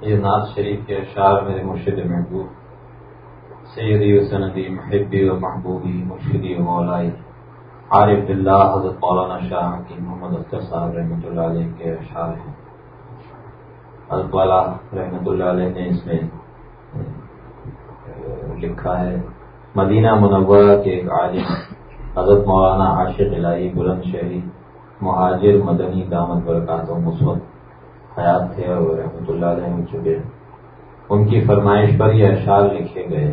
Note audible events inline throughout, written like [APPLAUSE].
یہ ناز شریف کے اشعار میرے مرشد محبوب، سیدی و سندی، محبی و محبوبی، مرشدی و مولائی، عارف اللہ حضرت مولانا شاہ کی محمد اختر صاحب رحمۃ اللہ علیہ کے اشعار ہیں۔ حضرت والا رحمۃ اللہ علیہ نے اس میں لکھا ہے، مدینہ منورہ کے ایک عالم، حضرت مولانا عاشق الہی بلند شہری، مہاجر مدنی دامت برکات و مثبت حیات تھے اور رحمۃ اللہ علیہ چکے ان کی فرمائش پر یہ اشعار لکھے گئے۔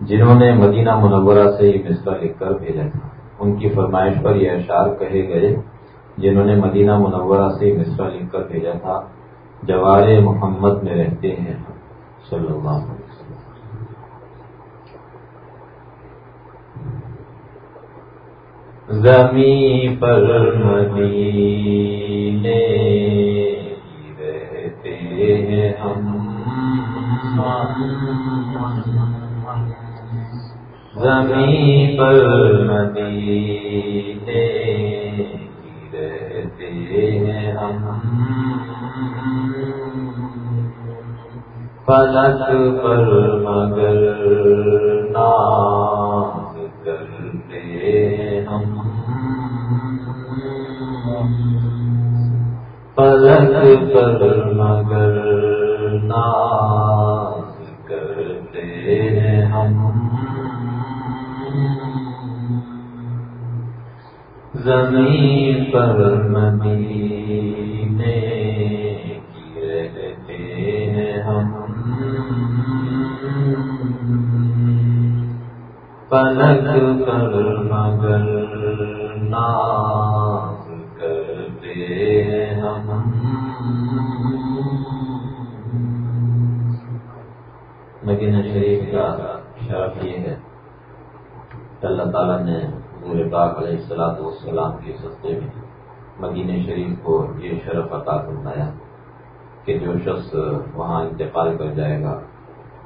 جنہوں نے مدینہ منورہ سے یہ مصرا لکھ کر بھیجا تھا۔ ان کی فرمائش پر یہ اشعار کہے گئے، جنہوں نے مدینہ منورہ سے مصرا لکھ کر بھیجا تھا، جوار محمد میں رہتے ہیں۔ صلی اللہ علیہ وسلم۔ زمین پر مدینے رہتے ہیں ہم۔ زمین پر مدینے رہتے ہیں ہم۔ فلک پر مگر ناز پلک پر مگر ناز کرتے ہیں ہم۔ زمین پر مدینے کی رہتے ہیں ہم۔ پلک پر مگر ناز مدینہ شریف کا شرف یہ ہے اللہ تعالیٰ نے حضور پاک علیہ السلاط والسلام کے سستے میں مدینہ شریف کو یہ شرف عطا فرمایا کہ جو شخص وہاں انتقال کر جائے گا،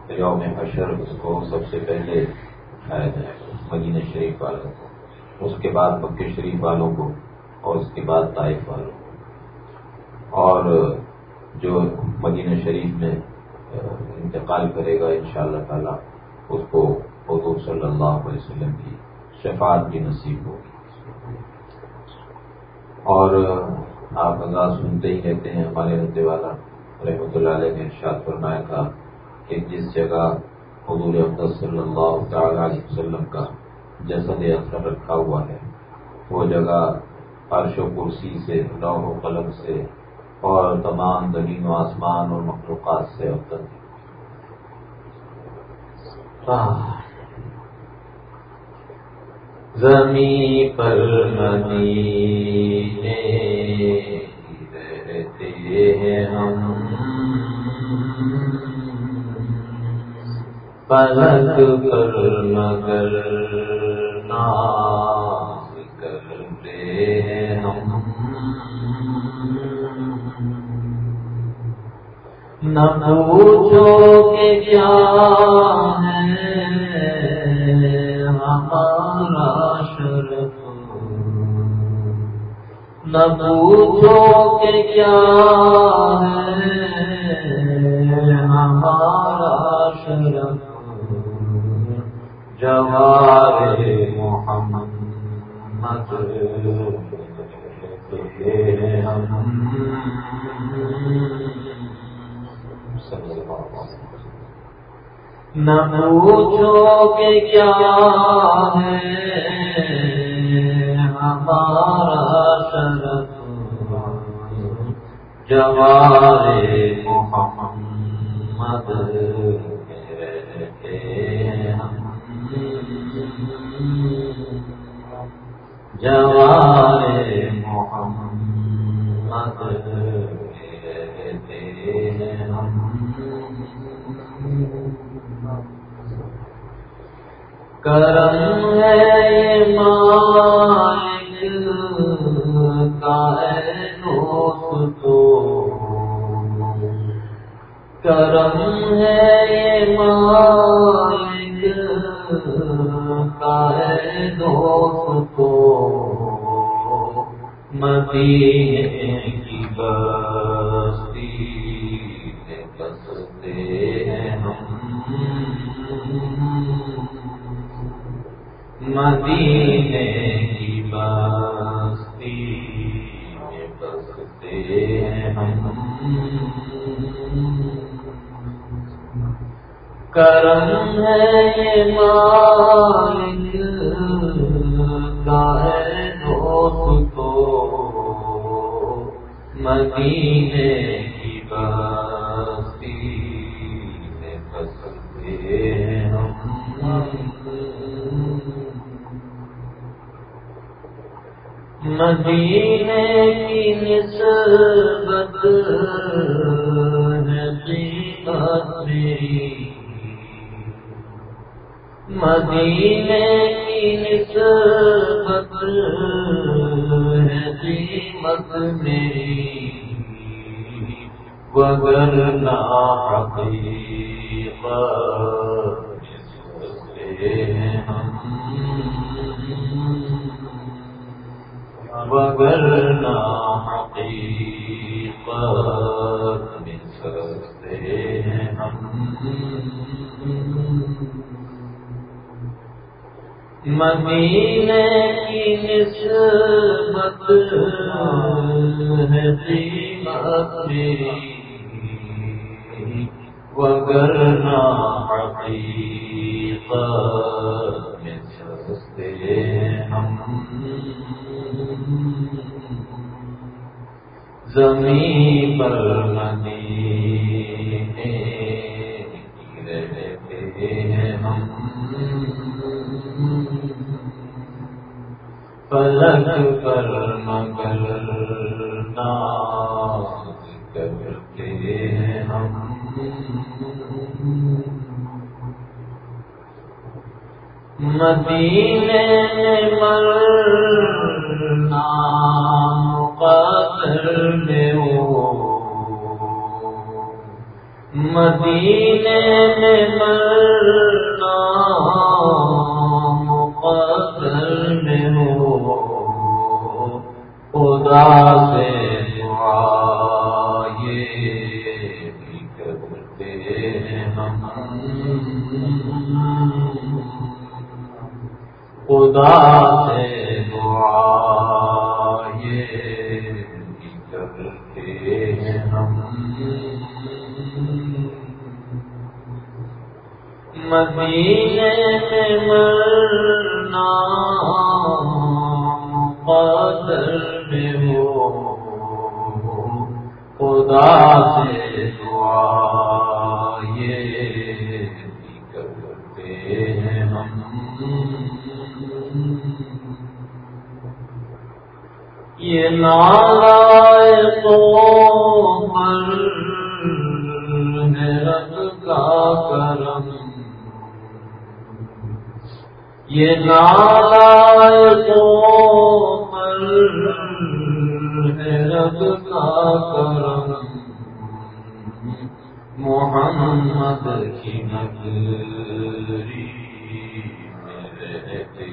یوم حشر، اس کو سب سے پہلے اٹھایا جائے گا، مدینہ شریف والوں کو، اس کے بعد مکہ شریف والوں کو اور اس کے بعد طائف والوں کو۔ اور جو مدینہ شریف میں انتقال کرے گا ان شاء اللہ تعالیٰ، اس کو حضور صلی اللہ علیہ وسلم کی شفاعت بھی نصیب ہوگی۔ اور آپ آزاد سنتے ہی رہتے ہیں، ہمارے رہتے والا رحمۃ اللہ علیہ نے ارشاد فرمایا تھا کہ جس جگہ حضور افضل صلی اللہ تعالی علیہ وسلم کا جسد اثر رکھا ہوا ہے، وہ جگہ عرش و کرسی سے، لوح و قلم سے اور تمام زمین و آسمان اور مخلوقات سے افضل زمین پر مدینے رہتے ہیں ہم۔ پلک پر مگر ناز کرتے ہیں۔ نہ پوچھو کہ کیا ہے ہمارا شرف۔ نہ پوچھو کہ کیا ہے ہمارا شرف۔ جوار محمد۔ نہ پوچھو کہ کیا ہے ہمارا شرف جوار محمد جوار محمد کرم ہے مالک کا ہے دوست تو۔ کرم ہے مالک کا ہے دوست تو۔ مدینے مدینے کی بستی میں بستے ہیں کرم ہے مالک کا ہے دوست تو مدینے مدینے کی نسبت قیمت میری مدینے کی نسبت ہے قیمت میری وگر نہ حقیقت ہیں وگر حقیقت میں سکتے ہیں ہم۔ مدینے کی نسبت ہے قیمت میری وگرنا حقیقت زمین پر مدینے کی رہتے ہیں ہم۔ فلک پر مگر ناز کرتے ہیں ہم۔ مدینے مرنا مدینے میں مرنا مقدر میں ہو۔ خدا سے دعا، یہ بھی کرتے ہیں ہم۔ خدا مدینے میں مرنا قدر میں ہو۔ خدا سے دعا یہ کرتے ہیں ہم۔ یہ نالا یہ رب کا کرم۔ محمد کی نگری رہتے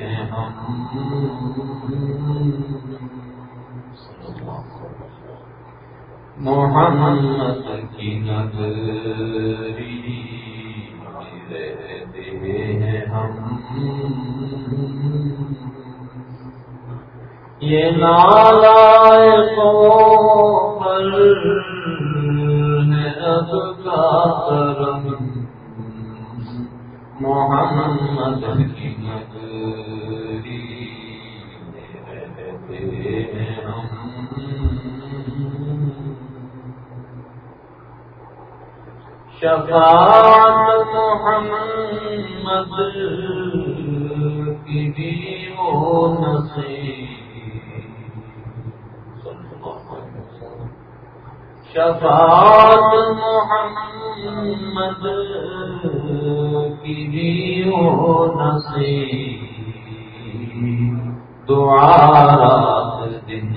ہیں ہم محمد یہ نالا پر اب کا کرم۔ محمد کی نگری شفاعت محمد بھی وہ نصیب شفاعت محمد کی بھی وہ نصیب دعا رات دن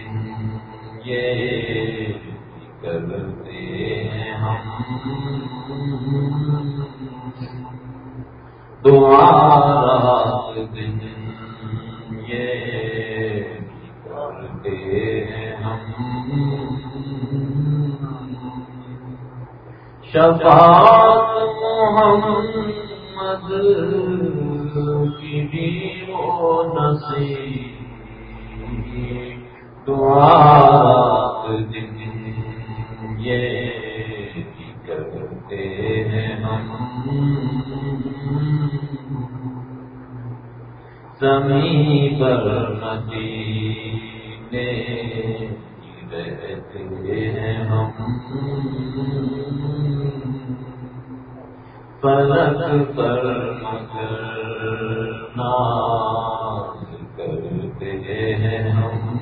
یہ کرتے ہیں ہم۔ رات دن یہ کرتے ہیں ہم شفاعت محمد کی بھی وہ نصیب دعا دن یہ کرتے ہیں ہم زمین پر مدینے رہتے ہیں ہم۔ فلک پر مگر ناز کرتے ہیں ہم۔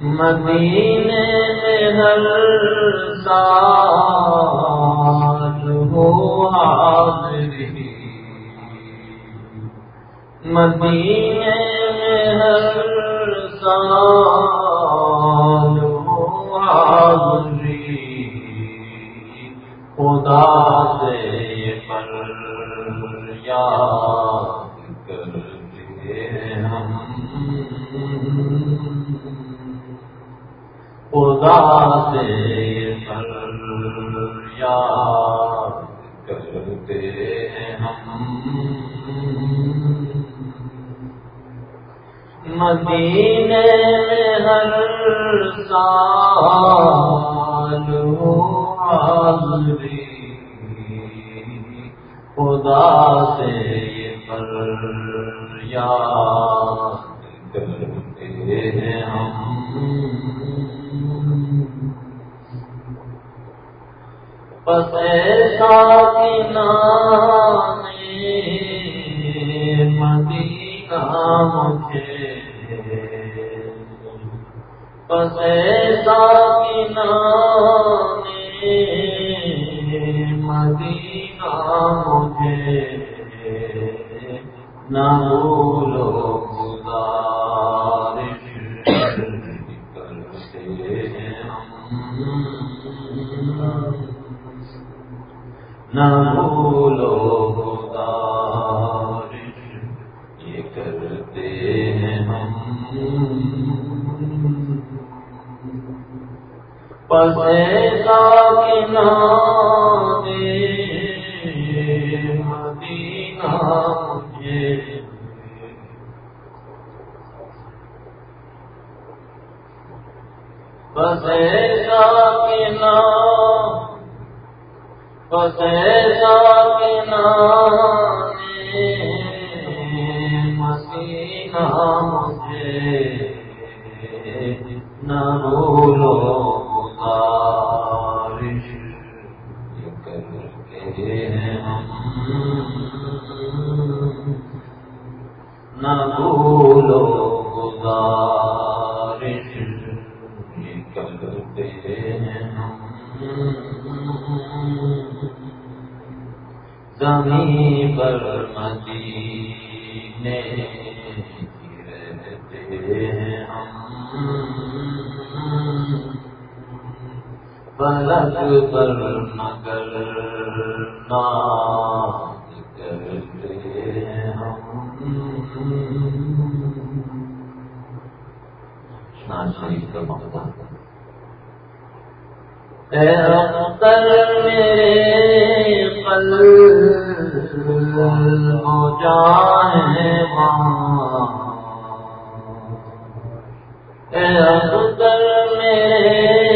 مدینے میں ہر سال حاضری مدینے میں ہر سال ہو حاضری خدا سے پر یاد کرتے ہم۔ خدا سے مدینے میں ہر سال حاضری خدا سے پر کرتے ہیں ہم۔ بس ایسا نام مدینہ مجھے مدینہ مجھے نہ بھولو گزارش کرتے ہم نہ بھولو پس ایسا نام مدینہ مجھے بس ایسا نام مسینہ مجھے نہ ہیں۔ نہ بھولو گزارش یہ کرتے ہیں۔ زمین پر مدینے فلک پر مگر ناز کرتے ہم۔ شان شریف کا مقدار اے اختر میرے قلب ہو جائے وہاں اے اختر میرے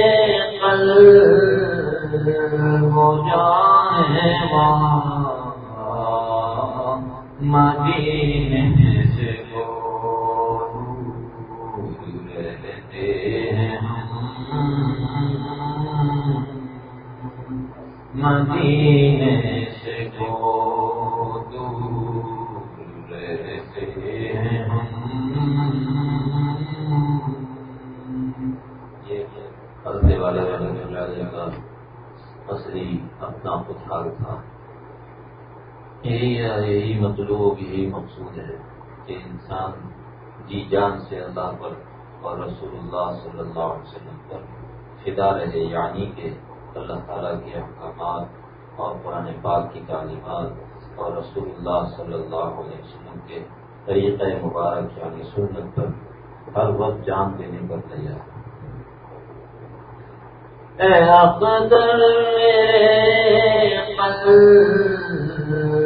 ہو جائے وہاں مدینے سے رہتے ہیں مدینے اصلی اپنا خودحال تھا۔ یہی یہی مطلوب یہی مقصود ہے کہ انسان جی جان سے اللہ پر اور رسول اللہ صلی اللہ علیہ وسلم پر فدا رہے یعنی کہ اللہ تعالیٰ کے احکامات اور قرآن پاک کی تعلیمات اور رسول اللہ صلی اللہ علیہ وسلم کے طریقۂ مبارک یعنی سنت پر ہر وقت جان دینے پر تیار۔ اے اقدر میرے قلب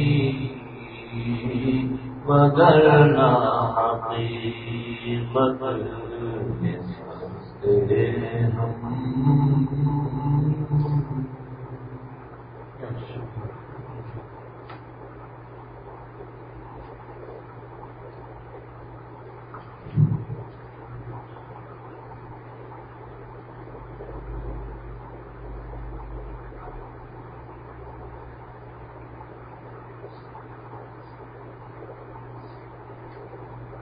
وگرنا حقیقت میں ہم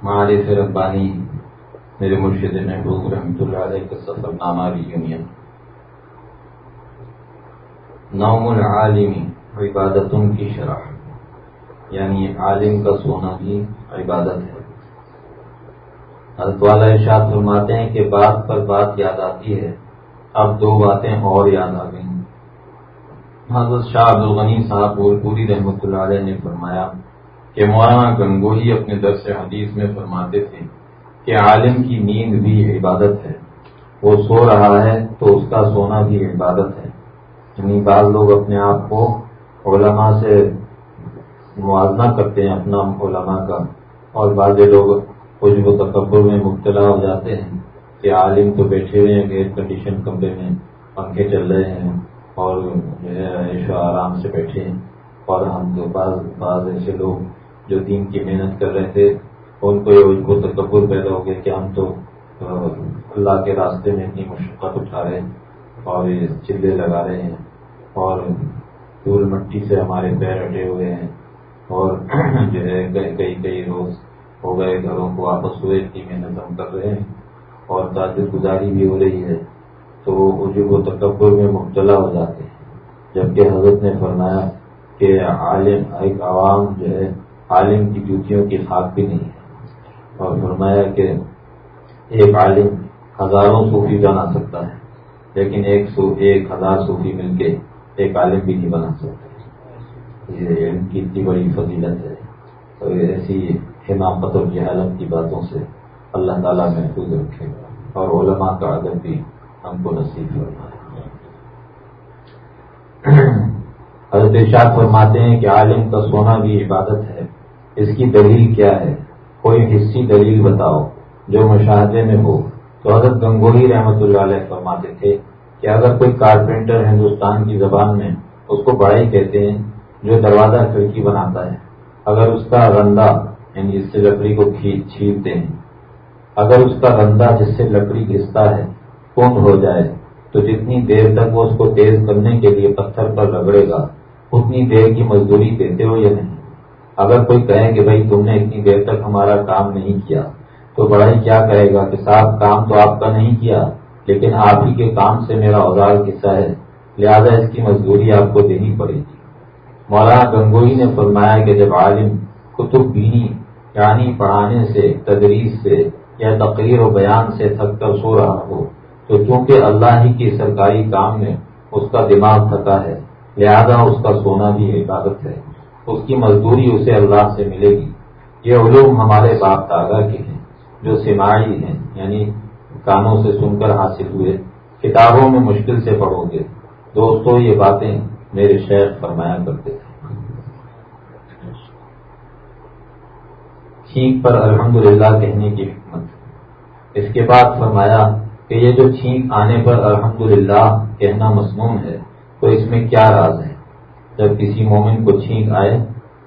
معارف ربانی، میرے مرشد محبوب رحمۃ اللہ علیہ کا سفر نامہ یونین نوم العالمی عبادتوں کی شرح یعنی عالم کا سونا بھی عبادت ہے۔ حضرت والا ارشاد فرماتے ہیں کہ بات پر بات یاد آتی ہے، اب دو باتیں اور یاد آ گئیں۔ حضرت شاہ عبد الغنی صاحب پوری رحمۃ اللہ علیہ نے فرمایا کہ مولانا گنگوہی اپنے درس حدیث میں فرماتے تھے کہ عالم کی نیند بھی عبادت ہے۔ وہ سو رہا ہے تو اس کا سونا بھی عبادت ہے۔ یعنی بعض لوگ اپنے آپ کو علماء سے موازنہ کرتے ہیں اپنا علماء کا، اور بعض لوگ کچھ و تکبر میں مبتلا ہو جاتے ہیں کہ عالم تو بیٹھے ہوئے ہیں ایئر کنڈیشن کمرے میں پنکھے چل رہے ہیں، اور جو ہے عیش آرام سے بیٹھے ہیں۔ اور ہم تو بعض بعض ایسے لوگ جو دین کی محنت کر رہے تھے، ان کو یہ کو تکبر پیدا ہو گیا کہ ہم تو اللہ کے راستے میں اتنی مشقت اٹھا رہے ہیں اور یہ چلے لگا رہے ہیں اور دور مٹی سے ہمارے پیر ہٹے ہوئے ہیں اور [CLEARS THROAT] جو ہے، کئی کئی روز ہو گئے، گھروں کو واپس ہوئے، اتنی محنت ہم کر رہے ہیں اور تاجر گزاری بھی ہو رہی ہے تو جو وہ تکبر میں مبتلا ہو جاتے ہیں۔ جبکہ حضرت نے فرمایا کہ عالم ایک عوام جو ہے عالم کی ڈیوٹیوں کی خاک بھی نہیں ہے۔ اور فرمایا کہ ایک عالم ہزاروں صوفی بنا سکتا ہے، لیکن ایک سو ایک ہزار صوفی مل کے ایک عالم بھی نہیں بنا سکتا۔ یہ علم کی اتنی بڑی فضیلت ہے۔ تو ایسی حماقت اور جہالت کی باتوں سے اللہ تعالیٰ محفوظ رکھے اور علماء کا ادب بھی ہم کو نصیب فرمائے۔ حضرت شاہ فرماتے ہیں کہ عالم کا سونا بھی عبادت ہے۔ اس کی دلیل کیا ہے؟ کوئی حصی دلیل بتاؤ جو مشاہدے میں ہو۔ تو حضرت گنگوئی رحمۃ اللہ علیہ فرماتے تھے کہ اگر کوئی کارپینٹر ہندوستان کی زبان میں اس کو بڑائی کہتے ہیں، جو دروازہ کھڑکی بناتا ہے، اگر اس کا رندا یعنی جس سے لکڑی کو چھیلتے ہیں، اگر اس کا رندا جس سے لکڑی گھستا ہے کون ہو جائے، تو جتنی دیر تک وہ اس کو تیز کرنے کے لیے پتھر پر رگڑے گا، اتنی دیر کی مزدوری دیتے ہو یا نہیں؟ اگر کوئی کہے کہ بھائی تم نے اتنی دیر تک ہمارا کام نہیں کیا، تو بڑائی کیا کہے گا کہ صاحب کام تو آپ کا نہیں کیا، لیکن آپ ہی کے کام سے میرا اوزار قصہ ہے، لہذا اس کی مزدوری آپ کو دینی پڑے گی۔ مولانا گنگوئی نے فرمایا کہ جب عالم کتب بینی یعنی پڑھانے سے، تدریس سے یا تقریر و بیان سے تھک کر سو رہا ہو، تو چونکہ اللہ ہی کی سرکاری کام میں اس کا دماغ تھکا ہے، لہذا اس کا سونا بھی عبادت ہے۔ اس کی مزدوری اسے اللہ سے ملے گی۔ یہ علوم ہمارے باپ دادا کے ہیں، جو سماعی ہیں یعنی کانوں سے سن کر حاصل ہوئے۔ کتابوں میں مشکل سے پڑھو گے۔ دوستو، یہ باتیں میرے شیخ فرمایا کرتے تھے۔ چھینک پر الحمدللہ کہنے کی حکمت۔ اس کے بعد فرمایا کہ یہ جو چھینک آنے پر الحمدللہ کہنا مصنون ہے، تو اس میں کیا راز ہے؟ جب کسی مومن کو چھینک آئے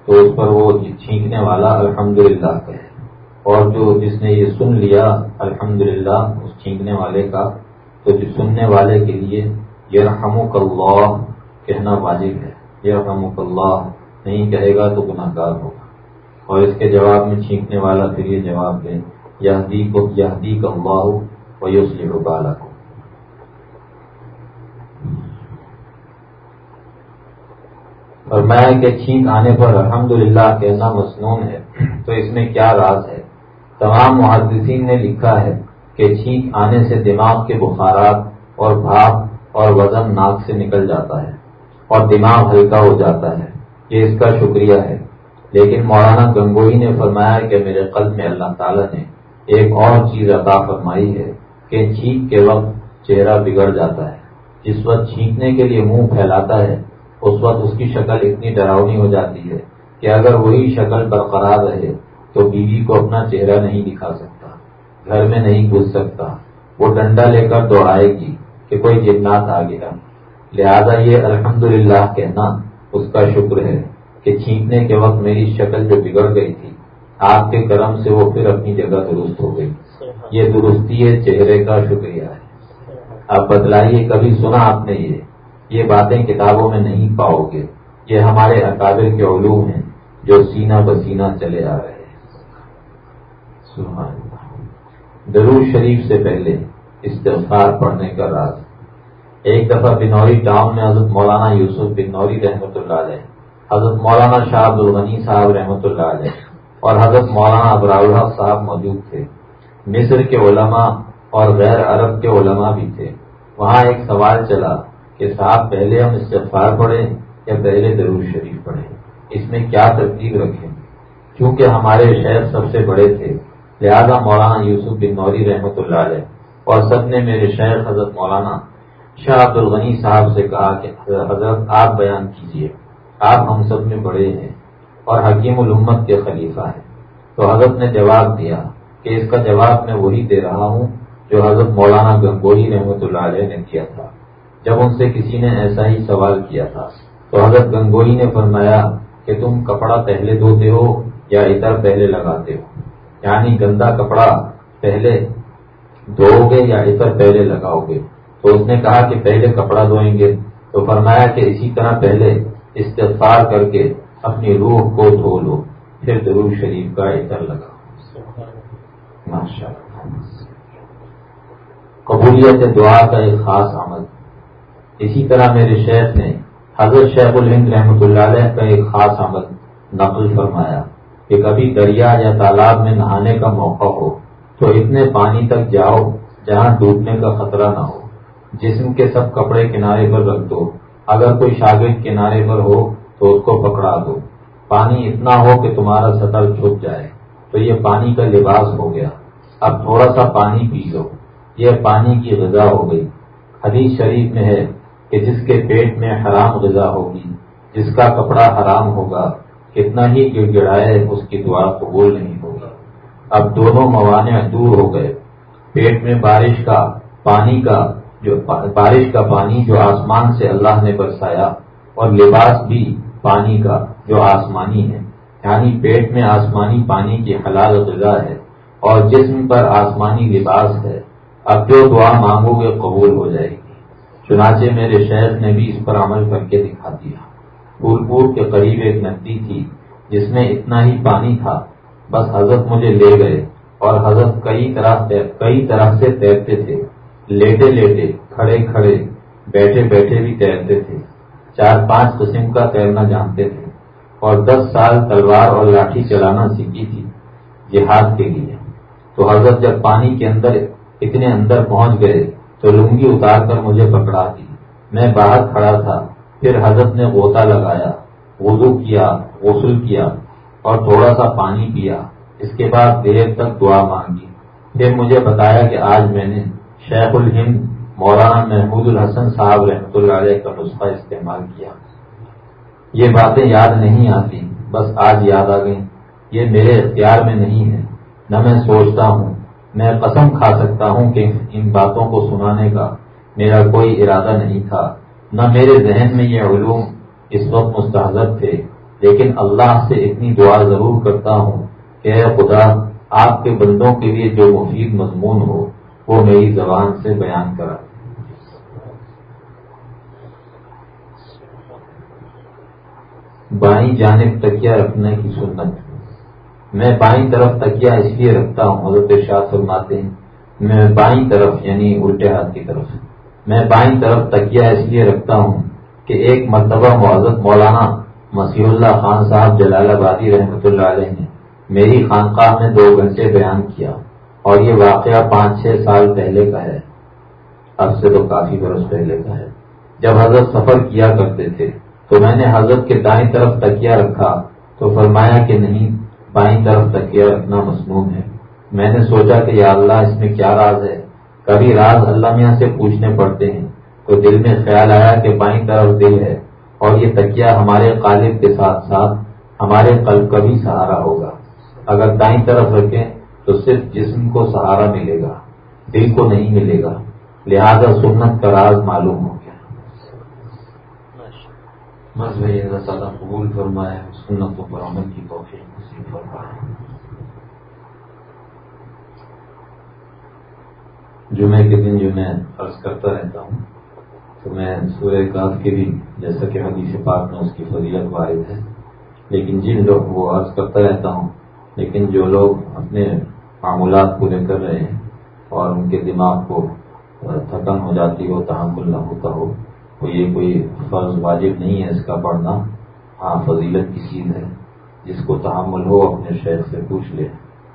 تو اس پر وہ چھینکنے والا الحمدللہ کہے اور جو جس نے یہ سن لیا الحمدللہ، اس چھینکنے والے کا، تو جو سننے والے کے لیے یہ اللہ کہنا واجب ہے۔ یہ اللہ، نہیں کہے گا تو گناہ گار ہوگا۔ اور اس کے جواب میں چھینکنے والا پھر یہ جواب دے یہ کو یہ کا ہوا ہو وہ اس لیے بالا ہو اور میں کہ چھینک آنے پر الحمد للہ کہنا مصنون ہے، تو اس میں کیا راز ہے؟ تمام محدثین نے لکھا ہے کہ چھینک آنے سے دماغ کے بخارات اور بھاپ اور وزن ناک سے نکل جاتا ہے اور دماغ ہلکا ہو جاتا ہے۔ یہ اس کا شکریہ ہے۔ لیکن مولانا گنگوئی نے فرمایا کہ میرے قلب میں اللہ تعالیٰ نے ایک اور چیز عطا فرمائی ہے کہ چھینک کے وقت چہرہ بگڑ جاتا ہے۔ جس وقت چھینکنے کے لیے منہ پھیلاتا ہے اس وقت اس کی شکل اتنی ڈراؤنی ہو جاتی ہے کہ اگر وہی شکل برقرار رہے تو بیوی کو اپنا چہرہ نہیں دکھا سکتا، گھر میں نہیں گھس سکتا۔ وہ ڈنڈا لے کر دوڑائے گی کہ کوئی جنات آ گیا۔ لہذا یہ الحمدللہ کہنا اس کا شکر ہے کہ چھینکنے کے وقت میری شکل جو بگڑ گئی تھی، آپ کے کرم سے وہ پھر اپنی جگہ درست ہو گئی۔ یہ درستی ہے، چہرے کا شکریہ ہے۔ آپ بتلائیے، کبھی سنا آپ نے یہ؟ یہ باتیں کتابوں میں نہیں پاؤ گے۔ یہ ہمارے اکابر کے علوم ہیں جو سینہ بسینہ چلے آ رہے ہیں۔ درود شریف سے پہلے استفار پڑھنے کا راز۔ ایک دفعہ بنوری ٹاؤن میں حضرت مولانا یوسف بنوری رحمۃ اللہ علیہ، حضرت مولانا شاہ عبد الغنی صاحب رحمۃ اللہ علیہ اور حضرت مولانا ابرالحق صاحب موجود تھے۔ مصر کے علماء اور غیر عرب کے علماء بھی تھے۔ وہاں ایک سوال چلا۔ کہ صاحب پہلے ہم استغفار پڑھیں یا پہلے ضرور شریف پڑھیں؟ اس میں کیا ترتیب رکھیں؟ کیونکہ ہمارے شہر سب سے بڑے تھے، لہذا مولانا یوسف بن نوری رحمۃ اللہ علیہ اور سب نے میرے شہر حضرت مولانا شاہ عبد الغنی صاحب سے کہا کہ حضرت آپ بیان کیجیے آپ ہم سب میں بڑے ہیں اور حکیم الامت کے خلیفہ ہیں۔ تو حضرت نے جواب دیا کہ اس کا جواب میں وہی دے رہا ہوں جو حضرت مولانا گنگوئی رحمۃ اللہ علیہ نے کیا تھا۔ جب ان سے کسی نے ایسا ہی سوال کیا تھا۔ تو حضرت گنگوئی نے فرمایا کہ تم کپڑا پہلے دھوتے ہو یا اتر پہلے لگاتے ہو؟ یعنی گندا کپڑا پہلے دھو گے یا اتر پہلے لگاؤ گے تو اس نے کہا کہ پہلے کپڑا دھوئیں گے۔ تو فرمایا کہ اسی طرح پہلے استفار کر کے اپنی روح کو دھو لو، پھر درو شریف کا اثر لگا قبولیت دعا کا ایک خاص عمل۔ اسی طرح میرے شیخ نے حضرت شیخ الہند رحمۃ اللہ علیہ کا ایک خاص عمل نقل فرمایا کہ کبھی دریا یا تالاب میں نہانے کا موقع ہو تو اتنے پانی تک جاؤ جہاں ڈوبنے کا خطرہ نہ ہو۔ جسم کے سب کپڑے کنارے پر رکھ دو۔ اگر کوئی شاگرد کنارے پر ہو تو اس کو پکڑا دو۔ پانی اتنا ہو کہ تمہارا سطر چھپ جائے۔ تو یہ پانی کا لباس ہو گیا۔ اب تھوڑا سا پانی پی لو۔ یہ پانی کی غذا ہو گئی۔ حدیث شریف میں ہے کہ جس کے پیٹ میں حرام غذا ہوگی، جس کا کپڑا حرام ہوگا، کتنا ہی گڑ گڑائے اس کی دعا قبول نہیں ہوگی۔ اب دونوں موانع دور ہو گئے۔ پیٹ میں بارش کا، پانی کا جو بارش کا پانی جو آسمان سے اللہ نے برسایا، اور لباس بھی پانی کا جو آسمانی ہے۔ یعنی پیٹ میں آسمانی پانی کی حلال غذا ہے، اور جسم پر آسمانی لباس ہے۔ اب جو دعا مانگو گے، قبول ہو جائے گی۔ چنانچہ میرے شہر نے بھی اس پر عمل کر کے دکھا دیا۔ پھول پور کے قریب ایک ندی تھی، جس میں اتنا ہی پانی تھا۔ بس حضرت مجھے لے گئے اور حضرت کئی طرح کئی طرح سے تیرتے تھے۔ لیٹے لیٹے، کھڑے کھڑے، بیٹھے بیٹھے بھی تیرتے تھے۔ چار پانچ قسم کا تیرنا جانتے تھے۔ اور دس سال تلوار اور لاٹھی چلانا سیکھی تھی جہاد کے لیے۔ تو حضرت جب پانی کے اندر، اتنے اندر پہنچ گئے تو لنگی اتار کر مجھے پکڑا دی۔ میں باہر کھڑا تھا، پھر حضرت نے غوطہ لگایا، وضو کیا، غسل کیا اور تھوڑا سا پانی پیا۔ اس کے بعد دیر تک دعا مانگی۔ پھر مجھے بتایا کہ آج میں نے شیخ الہند مولانا محمود الحسن صاحب رحمۃ اللہ علیہ کا نسخہ استعمال کیا۔ یہ باتیں یاد نہیں آتی، بس آج یاد آ گئی یہ میرے اختیار میں نہیں ہے نہ میں سوچتا ہوں۔ میں قسم کھا سکتا ہوں کہ ان باتوں کو سنانے کا میرا کوئی ارادہ نہیں تھا۔ نہ میرے ذہن میں یہ علوم اس وقت مستحضر تھے، لیکن اللہ سے اتنی دعا ضرور کرتا ہوں کہ اے خدا، آپ کے بندوں کے لیے جو مفید مضمون ہو، وہ میری زبان سے بیان کرا۔ بائیں جانب تکیا رکھنے کی سنت۔ میں بائیں طرف تکیا اس لیے رکھتا ہوں؟ حضرت شاہ فرماتے ہیں، میں بائیں طرف یعنی الٹے ہاتھ کی طرف میں بائیں طرف تکیا اس لیے رکھتا ہوں کہ ایک مرتبہ معذت مولانا مسیح اللہ خان صاحب جلال آبادی رحمۃ اللہ علیہ نے میری خانقاہ میں دو گھنٹے بیان کیا اور یہ واقعہ پانچ چھ سال پہلے کا ہے اب سے تو کافی برس پہلے کا ہے۔ جب حضرت سفر کیا کرتے تھے تو میں نے حضرت کے دائیں طرف تکیا رکھا تو فرمایا کہ نہیں بائیں طرف تکیا رکھنا مصنون ہے۔ میں نے سوچا کہ یا اللہ اس میں کیا راز ہے۔ کبھی راز اللہ میاں سے پوچھنے پڑتے ہیں۔ تو دل میں خیال آیا کہ بائیں طرف دل ہے اور یہ تکیا ہمارے قالب کے ساتھ ساتھ ہمارے قلب کا بھی سہارا ہوگا۔ اگر دائیں طرف رکھیں تو صرف جسم کو سہارا ملے گا، دل کو نہیں ملے گا۔ لہذا سنت کا راز معلوم ہو۔ گیا بھائی اللہ تعالیٰ قبول فرمائے، سنت و برآمد کی توفیق جمعے کے دن جو میں عرض کرتا رہتا ہوں، تو میں سورہ کاف کے بھی جیسا کہ حدیث پاک میں اس کی فضیلت وارد ہے، لیکن جن لوگ وہ عرض کرتا رہتا ہوں، لیکن جو لوگ اپنے معمولات پورے کر رہے ہیں اور ان کے دماغ کو تھکن ہو جاتی ہو، تحمل نہ ہوتا ہو تو یہ کوئی فرض واجب نہیں ہے اس کا پڑھنا۔ ہاں فضیلت کی چیز ہے۔ جس کو تحمل ہو اپنے شہر سے پوچھ لے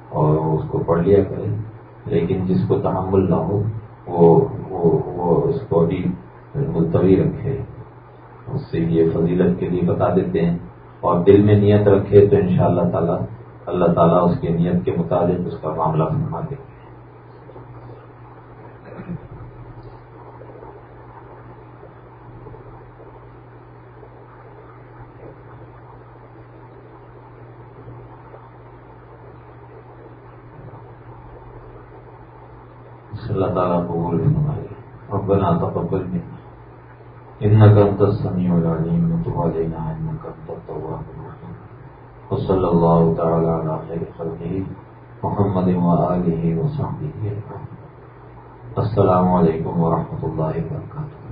اور اس کو پڑھ لیا کرے۔ لیکن جس کو تحمل نہ ہو وہ وہ, وہ اس کو بھی ملتوی رکھے۔ اس سے یہ فضیلت کے لیے بتا دیتے ہیں۔ اور دل میں نیت رکھے تو ان شاء اللہ تعالیٰ اللہ تعالیٰ اس کی نیت کے مطابق اس کا معاملہ فرما دیں گے۔ اللہ تعالیٰ قبول فرمائے، ربنا تقبل منا انك انت السميع العليم وتب علينا انك انت التواب الرحيم وصلى الله تعالى على خير خلقه محمد وآله وصحبه السلام علیکم ورحمۃ اللہ وبرکاتہ۔